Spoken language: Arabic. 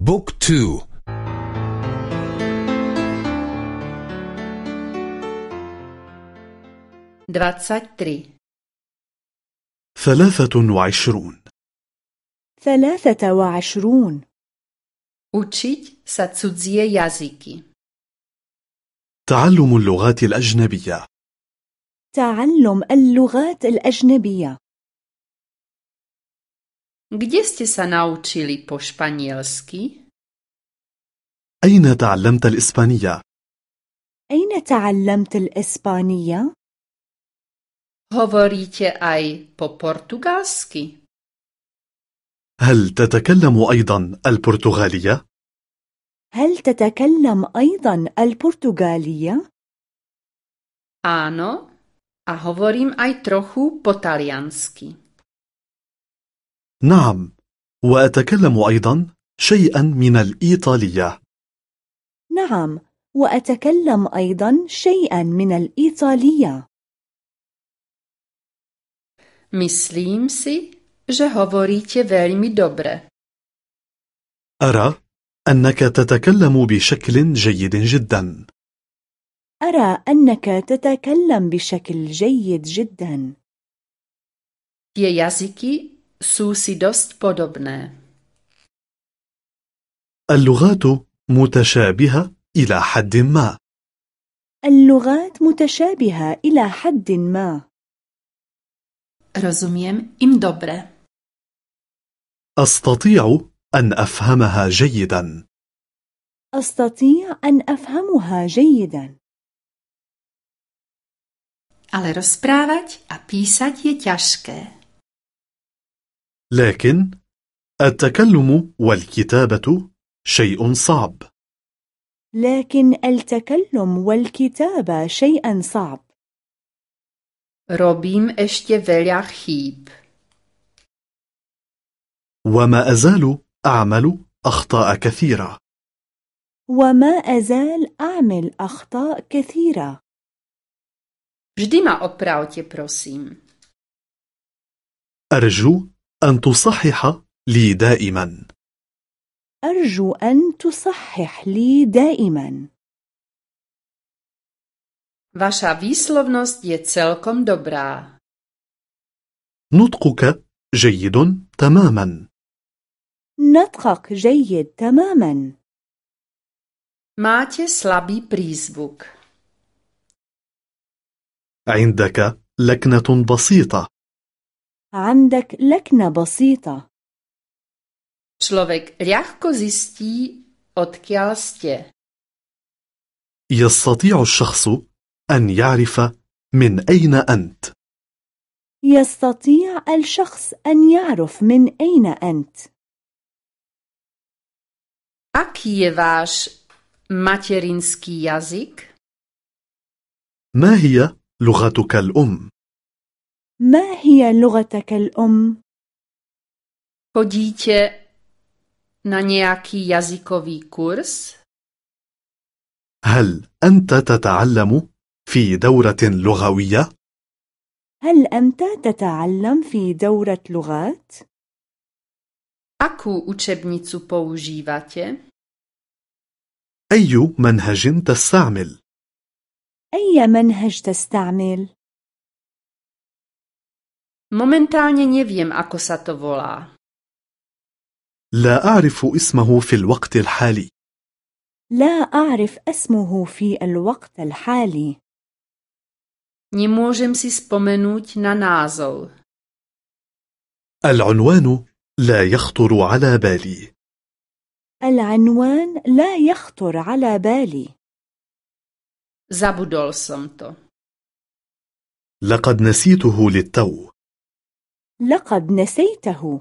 بوك تو. ثلاثة وعشرون. ثلاثة وعشرون. Učiť sa cudzie jazyky. تعلم اللغات الأجنبية. تعلم اللغات الأجنبية. Kde ste sa naučili po španielsky? أين تعلمت الإسبانية؟ أين تعلمت الإسبانية؟ Hovoríte aj po portugalsky? هل تتكلم أيضا البرتغالية؟ هل تتكلم أيضا البرتغالية؟ Áno, a hovorím aj trochu po taliansky. نعم. وأتكلم أيضا شيئا من الإيطالية. نعم. وأتكلم أيضا شيئا من الإيطالية. Myslím si, že hovoríte veľmi dobre. أرى أنك تتكلم بشكل جيد جدا. أرى أنك تتكلم بشكل جيد جدا. Tie jazyky sú si dosť podobné. اللغات متشابهة إلى حد ما اللغات متشابهة إلى حد ما Rozumiem im dobre. أستطيع أن أفهمها جيدا أستطيع أن أفهمها جيدا Ale rozprávať a písať je ťažké. لكن التكلم والكتابة شيء صعب لكن التكلم والكتابة شيئا صعب Robím ešte veľa chýb. وما أزال أعمل أخطاء كثيرة وما أزال أعمل أخطاء كثيرة Vždy ma opravte, prosím. أرجو أن تصحح لي دائما. أرجو أن تصحح لي دائما. Vaša výslovnosť je celkom dobrá. نطقك جيد تماما. نطقك جيد تماما. Máte slabý prízvuk. عندك لكنة بسيطة. عندك لكنة بسيطة Človek ľahko zistí, odkiaľ ste. يستطيع الشخص أن يعرف من أين أنت يستطيع الشخص أن يعرف من أين أنت Aký je váš materinský jazyk? ما هي لغتك الأم؟ ما هي لغتك الأم؟ Chodíte na nejaký jazykový kurz? هل أنت تتعلم في دورة لغوية؟ هل أنت تتعلم في دورة لغات؟ Akú učebnicu používate? أي منهج تستعمل؟ أي منهج تستعمل؟ Momentálne neviem, ako sa to volá. لا أعرف اسمه في الوقت الحالي لا أعرف اسمه في الوقت الحالي Nemôžem si spomenúť na názov. العنوان لا يخطر على بالي العنوان لا يخطر على بالي Zabudol som to. لقد نسيته للتو لقد نسيته.